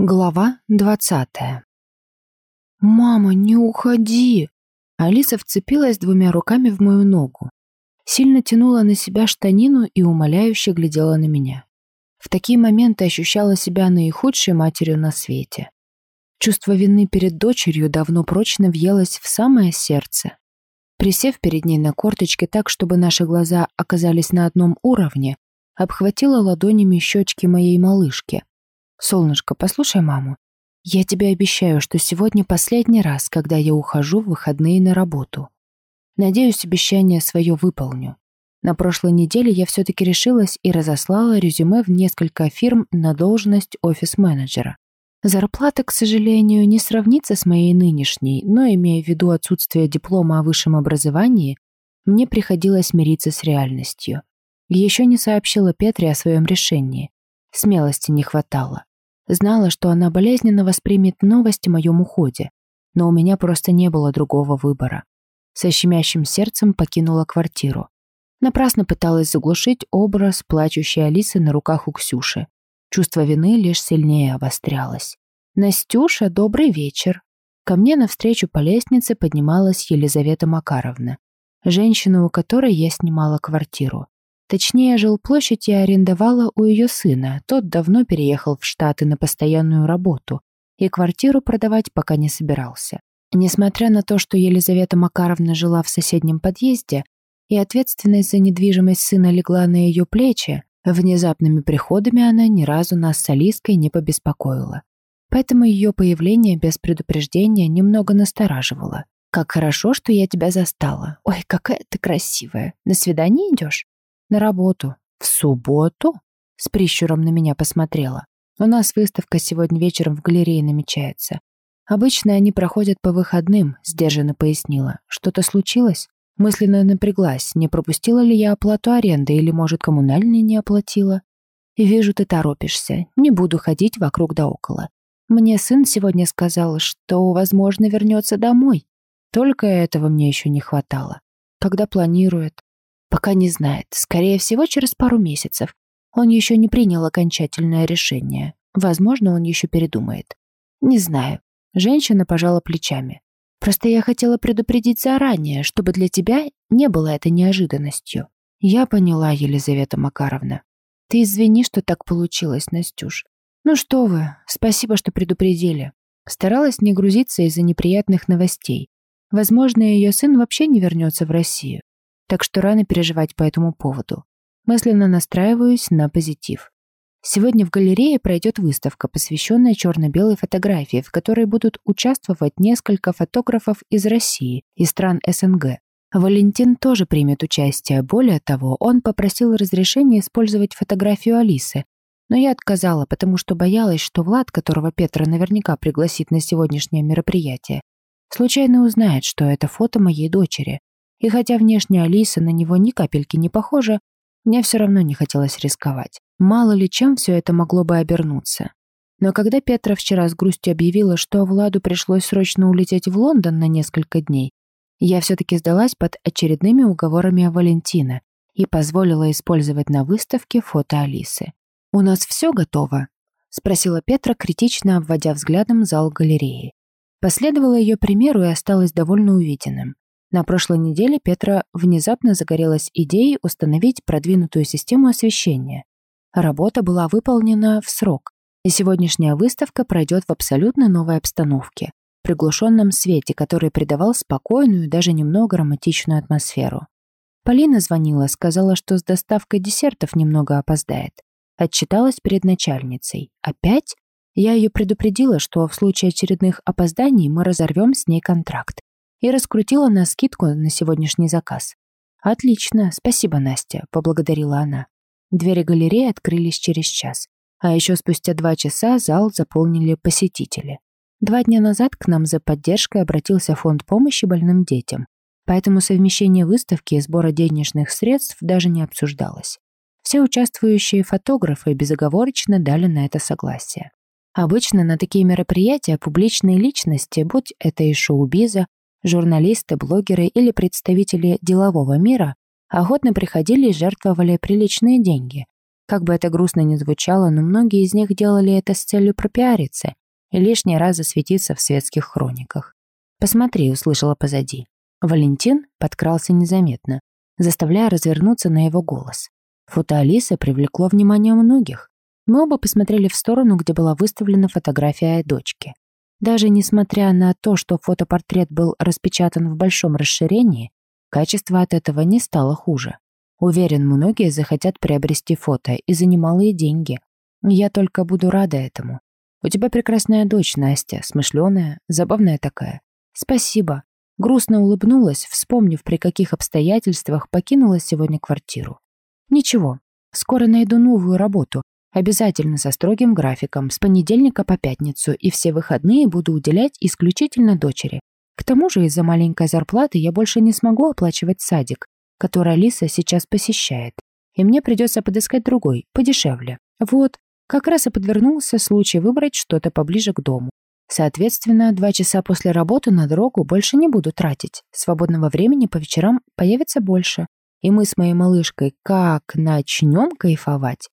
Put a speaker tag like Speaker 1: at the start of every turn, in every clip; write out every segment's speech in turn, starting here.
Speaker 1: Глава двадцатая. «Мама, не уходи!» Алиса вцепилась двумя руками в мою ногу. Сильно тянула на себя штанину и умоляюще глядела на меня. В такие моменты ощущала себя наихудшей матерью на свете. Чувство вины перед дочерью давно прочно въелось в самое сердце. Присев перед ней на корточке так, чтобы наши глаза оказались на одном уровне, обхватила ладонями щечки моей малышки, «Солнышко, послушай маму. Я тебе обещаю, что сегодня последний раз, когда я ухожу в выходные на работу. Надеюсь, обещание свое выполню. На прошлой неделе я все-таки решилась и разослала резюме в несколько фирм на должность офис-менеджера. Зарплата, к сожалению, не сравнится с моей нынешней, но, имея в виду отсутствие диплома о высшем образовании, мне приходилось мириться с реальностью. Еще не сообщила Петре о своем решении. Смелости не хватало. Знала, что она болезненно воспримет новость о моем уходе, но у меня просто не было другого выбора. Со щемящим сердцем покинула квартиру. Напрасно пыталась заглушить образ плачущей Алисы на руках у Ксюши. Чувство вины лишь сильнее обострялось. «Настюша, добрый вечер!» Ко мне навстречу по лестнице поднималась Елизавета Макаровна, женщина, у которой я снимала квартиру. Точнее, жилплощадь я арендовала у ее сына. Тот давно переехал в Штаты на постоянную работу и квартиру продавать пока не собирался. Несмотря на то, что Елизавета Макаровна жила в соседнем подъезде, и ответственность за недвижимость сына легла на ее плечи, внезапными приходами она ни разу нас с Алиской не побеспокоила. Поэтому ее появление без предупреждения немного настораживало. «Как хорошо, что я тебя застала. Ой, какая ты красивая. На свидание идешь?» На работу. В субботу? С прищуром на меня посмотрела. У нас выставка сегодня вечером в галерее намечается. Обычно они проходят по выходным, сдержанно пояснила. Что-то случилось? Мысленно напряглась, не пропустила ли я оплату аренды или, может, коммунальные не оплатила. И вижу, ты торопишься. Не буду ходить вокруг да около. Мне сын сегодня сказал, что, возможно, вернется домой. Только этого мне еще не хватало. Когда планирует? Пока не знает. Скорее всего, через пару месяцев. Он еще не принял окончательное решение. Возможно, он еще передумает. Не знаю. Женщина пожала плечами. Просто я хотела предупредить заранее, чтобы для тебя не было это неожиданностью. Я поняла, Елизавета Макаровна. Ты извини, что так получилось, Настюш. Ну что вы, спасибо, что предупредили. Старалась не грузиться из-за неприятных новостей. Возможно, ее сын вообще не вернется в Россию так что рано переживать по этому поводу. Мысленно настраиваюсь на позитив. Сегодня в галерее пройдет выставка, посвященная черно-белой фотографии, в которой будут участвовать несколько фотографов из России и стран СНГ. Валентин тоже примет участие. Более того, он попросил разрешения использовать фотографию Алисы, но я отказала, потому что боялась, что Влад, которого Петра наверняка пригласит на сегодняшнее мероприятие, случайно узнает, что это фото моей дочери. И хотя внешне Алиса на него ни капельки не похожа, мне все равно не хотелось рисковать. Мало ли чем все это могло бы обернуться. Но когда Петра вчера с грустью объявила, что Владу пришлось срочно улететь в Лондон на несколько дней, я все-таки сдалась под очередными уговорами Валентина и позволила использовать на выставке фото Алисы. «У нас все готово?» — спросила Петра, критично обводя взглядом зал галереи. Последовала ее примеру и осталась довольно увиденным. На прошлой неделе Петра внезапно загорелась идеей установить продвинутую систему освещения. Работа была выполнена в срок, и сегодняшняя выставка пройдет в абсолютно новой обстановке, приглушенном свете, который придавал спокойную, даже немного романтичную атмосферу. Полина звонила, сказала, что с доставкой десертов немного опоздает. Отчиталась перед начальницей. Опять? Я ее предупредила, что в случае очередных опозданий мы разорвем с ней контракт и раскрутила на скидку на сегодняшний заказ. «Отлично, спасибо, Настя», — поблагодарила она. Двери галереи открылись через час, а еще спустя два часа зал заполнили посетители. Два дня назад к нам за поддержкой обратился фонд помощи больным детям, поэтому совмещение выставки и сбора денежных средств даже не обсуждалось. Все участвующие фотографы безоговорочно дали на это согласие. Обычно на такие мероприятия публичные личности, будь это и шоу-биза, Журналисты, блогеры или представители делового мира охотно приходили и жертвовали приличные деньги. Как бы это грустно ни звучало, но многие из них делали это с целью пропиариться и лишний раз засветиться в светских хрониках. «Посмотри», — услышала позади. Валентин подкрался незаметно, заставляя развернуться на его голос. Фото Алисы привлекло внимание многих. Мы оба посмотрели в сторону, где была выставлена фотография дочки. Даже несмотря на то, что фотопортрет был распечатан в большом расширении, качество от этого не стало хуже. Уверен, многие захотят приобрести фото и за немалые деньги. Я только буду рада этому. У тебя прекрасная дочь, Настя, смышленая, забавная такая. Спасибо. Грустно улыбнулась, вспомнив, при каких обстоятельствах покинула сегодня квартиру. Ничего, скоро найду новую работу. Обязательно со строгим графиком, с понедельника по пятницу, и все выходные буду уделять исключительно дочери. К тому же из-за маленькой зарплаты я больше не смогу оплачивать садик, который Алиса сейчас посещает. И мне придется подыскать другой, подешевле. Вот, как раз и подвернулся случай выбрать что-то поближе к дому. Соответственно, два часа после работы на дорогу больше не буду тратить. Свободного времени по вечерам появится больше. И мы с моей малышкой как начнем кайфовать.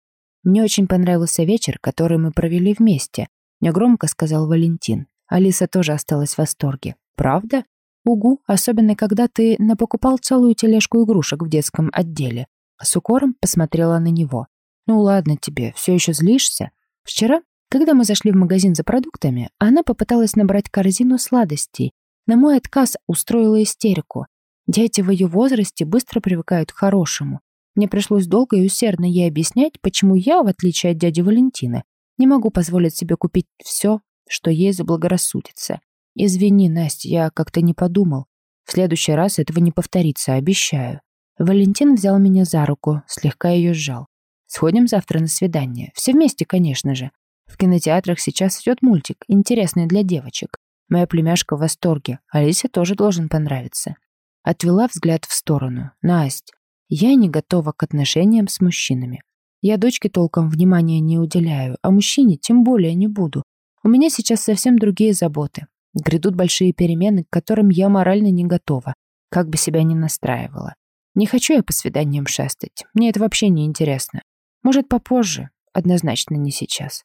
Speaker 1: Мне очень понравился вечер, который мы провели вместе. Негромко сказал Валентин. Алиса тоже осталась в восторге. Правда? Угу, особенно когда ты напокупал целую тележку игрушек в детском отделе. С укором посмотрела на него. Ну ладно тебе, все еще злишься? Вчера, когда мы зашли в магазин за продуктами, она попыталась набрать корзину сладостей. На мой отказ устроила истерику. Дети в ее возрасте быстро привыкают к хорошему. Мне пришлось долго и усердно ей объяснять, почему я, в отличие от дяди Валентины, не могу позволить себе купить все, что ей заблагорассудится. «Извини, Настя, я как-то не подумал. В следующий раз этого не повторится, обещаю». Валентин взял меня за руку, слегка ее сжал. «Сходим завтра на свидание. Все вместе, конечно же. В кинотеатрах сейчас идет мультик, интересный для девочек. Моя племяшка в восторге. Алисе тоже должен понравиться». Отвела взгляд в сторону. «Насть, я не готова к отношениям с мужчинами. Я дочке толком внимания не уделяю, а мужчине тем более не буду. У меня сейчас совсем другие заботы. Грядут большие перемены, к которым я морально не готова, как бы себя ни настраивала. Не хочу я по свиданиям шастать. Мне это вообще не интересно. Может, попозже. Однозначно не сейчас.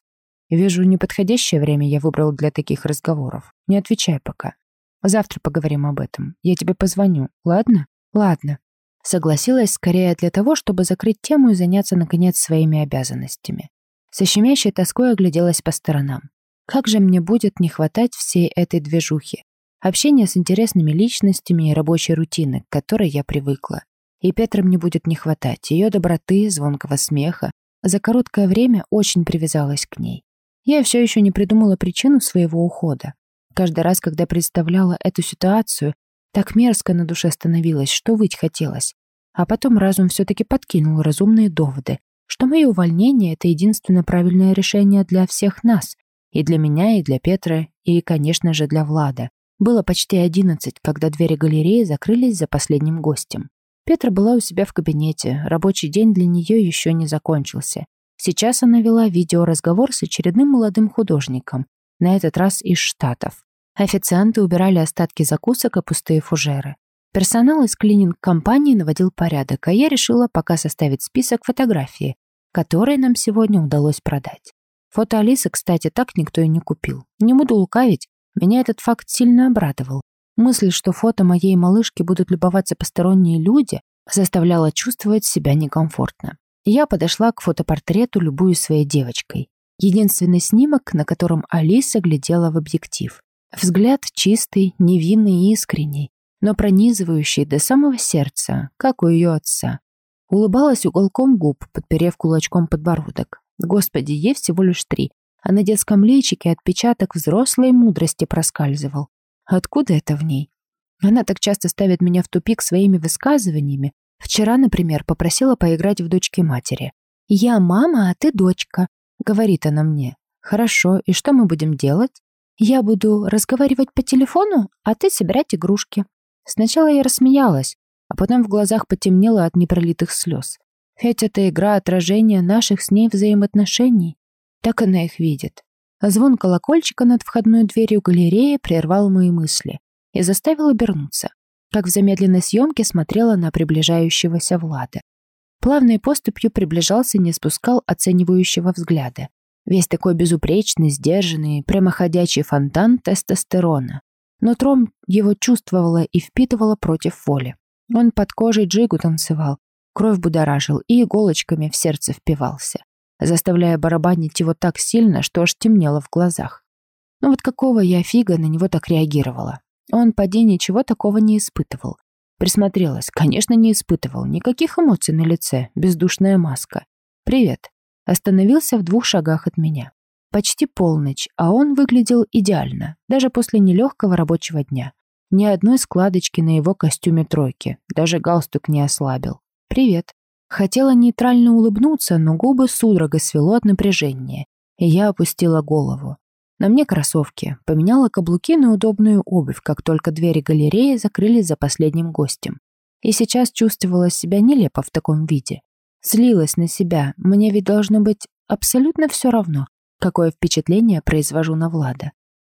Speaker 1: Вижу, неподходящее время я выбрал для таких разговоров. Не отвечай пока. Завтра поговорим об этом. Я тебе позвоню. Ладно? Ладно. Согласилась скорее для того, чтобы закрыть тему и заняться, наконец, своими обязанностями. Со щемящей тоской огляделась по сторонам. Как же мне будет не хватать всей этой движухи? Общения с интересными личностями и рабочей рутины, к которой я привыкла. И Петра мне будет не хватать, ее доброты, звонкого смеха. За короткое время очень привязалась к ней. Я все еще не придумала причину своего ухода. Каждый раз, когда представляла эту ситуацию, так мерзко на душе становилось, что выть хотелось. А потом разум все-таки подкинул разумные доводы, что мое увольнение — это единственно правильное решение для всех нас, и для меня, и для Петра, и, конечно же, для Влада. Было почти одиннадцать, когда двери галереи закрылись за последним гостем. Петра была у себя в кабинете, рабочий день для нее еще не закончился. Сейчас она вела видеоразговор с очередным молодым художником, на этот раз из Штатов. Официанты убирали остатки закусок и пустые фужеры. Персонал из клининг-компании наводил порядок, а я решила пока составить список фотографий, которые нам сегодня удалось продать. Фото Алисы, кстати, так никто и не купил. Не буду лукавить, меня этот факт сильно обрадовал. Мысль, что фото моей малышки будут любоваться посторонние люди, заставляла чувствовать себя некомфортно. Я подошла к фотопортрету, любую своей девочкой. Единственный снимок, на котором Алиса глядела в объектив. Взгляд чистый, невинный и искренний, но пронизывающий до самого сердца, как у ее отца. Улыбалась уголком губ, подперев кулачком подбородок. Господи, ей всего лишь три, а на детском личике отпечаток взрослой мудрости проскальзывал. Откуда это в ней? Она так часто ставит меня в тупик своими высказываниями. Вчера, например, попросила поиграть в дочки матери. «Я мама, а ты дочка», — говорит она мне. «Хорошо, и что мы будем делать?» «Я буду разговаривать по телефону, а ты собирать игрушки». Сначала я рассмеялась, а потом в глазах потемнело от непролитых слез. Ведь это игра отражения наших с ней взаимоотношений. Так она их видит. Звон колокольчика над входной дверью галереи прервал мои мысли и заставил обернуться, как в замедленной съемке смотрела на приближающегося Влада. Плавной поступью приближался, не спускал оценивающего взгляда. Весь такой безупречный, сдержанный, прямоходячий фонтан тестостерона. Но Тром его чувствовала и впитывала против воли. Он под кожей джигу танцевал, кровь будоражил и иголочками в сердце впивался, заставляя барабанить его так сильно, что аж темнело в глазах. Но вот какого я фига на него так реагировала? Он по день ничего такого не испытывал. Присмотрелась. Конечно, не испытывал. Никаких эмоций на лице. Бездушная маска. «Привет». Остановился в двух шагах от меня. Почти полночь, а он выглядел идеально, даже после нелегкого рабочего дня. Ни одной складочки на его костюме тройки, даже галстук не ослабил. «Привет». Хотела нейтрально улыбнуться, но губы судорога свело от напряжения, и я опустила голову. На мне кроссовки. Поменяла каблуки на удобную обувь, как только двери галереи закрылись за последним гостем. И сейчас чувствовала себя нелепо в таком виде. Злилась на себя. Мне ведь должно быть абсолютно все равно, какое впечатление произвожу на Влада.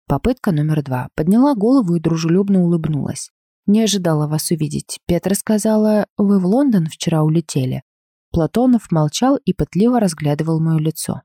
Speaker 1: Попытка номер два. Подняла голову и дружелюбно улыбнулась. Не ожидала вас увидеть. Петра сказала, вы в Лондон вчера улетели. Платонов молчал и пытливо разглядывал мое лицо.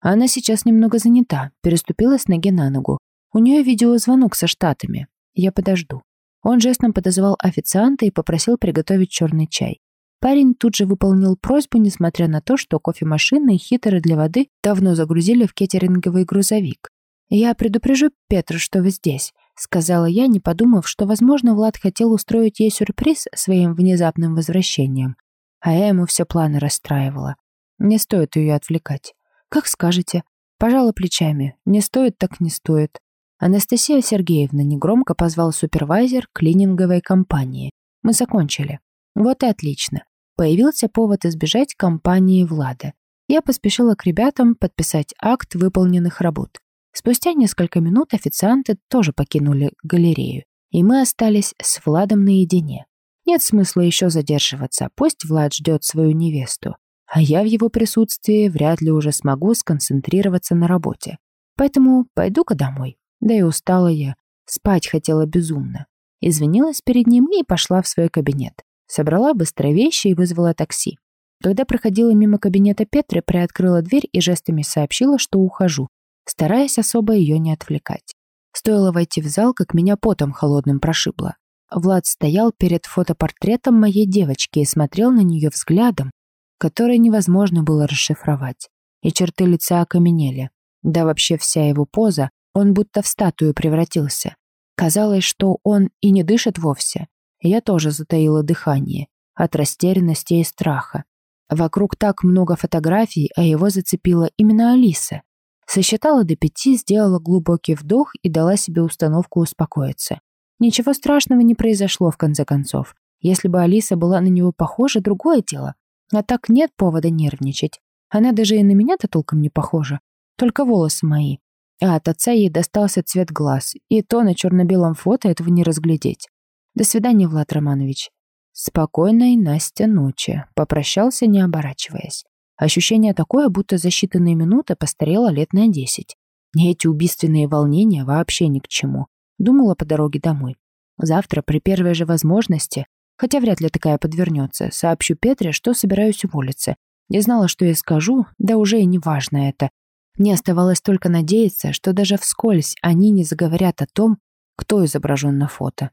Speaker 1: Она сейчас немного занята, переступила с ноги на ногу. У нее видеозвонок со штатами. Я подожду. Он жестом подозвал официанта и попросил приготовить черный чай. Парень тут же выполнил просьбу, несмотря на то, что кофемашина и хитеры для воды давно загрузили в кеттеринговый грузовик. «Я предупрежу Петру, что вы здесь», — сказала я, не подумав, что, возможно, Влад хотел устроить ей сюрприз своим внезапным возвращением. А я ему все планы расстраивала. Не стоит ее отвлекать. «Как скажете». Пожала плечами. «Не стоит, так не стоит». Анастасия Сергеевна негромко позвал супервайзер клининговой компании. Мы закончили. Вот и отлично. Появился повод избежать компании Влада. Я поспешила к ребятам подписать акт выполненных работ. Спустя несколько минут официанты тоже покинули галерею, и мы остались с Владом наедине. Нет смысла еще задерживаться, пусть Влад ждет свою невесту а я в его присутствии вряд ли уже смогу сконцентрироваться на работе. Поэтому пойду-ка домой. Да и устала я. Спать хотела безумно. Извинилась перед ним и пошла в свой кабинет. Собрала быстро вещи и вызвала такси. Когда проходила мимо кабинета Петры, приоткрыла дверь и жестами сообщила, что ухожу, стараясь особо ее не отвлекать. Стоило войти в зал, как меня потом холодным прошибло. Влад стоял перед фотопортретом моей девочки и смотрел на нее взглядом, который невозможно было расшифровать, и черты лица окаменели. Да вообще вся его поза, он будто в статую превратился. Казалось, что он и не дышит вовсе. Я тоже затаила дыхание от растерянности и страха. Вокруг так много фотографий, а его зацепила именно Алиса. Сосчитала до пяти, сделала глубокий вдох и дала себе установку успокоиться. Ничего страшного не произошло в конце концов. Если бы Алиса была на него похожа, другое дело. А так нет повода нервничать. Она даже и на меня-то толком не похожа. Только волосы мои. А от отца ей достался цвет глаз. И то на черно-белом фото этого не разглядеть. До свидания, Влад Романович. Спокойной, Настя, ночи. Попрощался, не оборачиваясь. Ощущение такое, будто за считанные минуты постарела лет на десять. Не эти убийственные волнения вообще ни к чему. Думала по дороге домой. Завтра, при первой же возможности, Хотя вряд ли такая подвернется. Сообщу Петре, что собираюсь уволиться. Не знала, что я скажу, да уже и не важно это. Мне оставалось только надеяться, что даже вскользь они не заговорят о том, кто изображен на фото.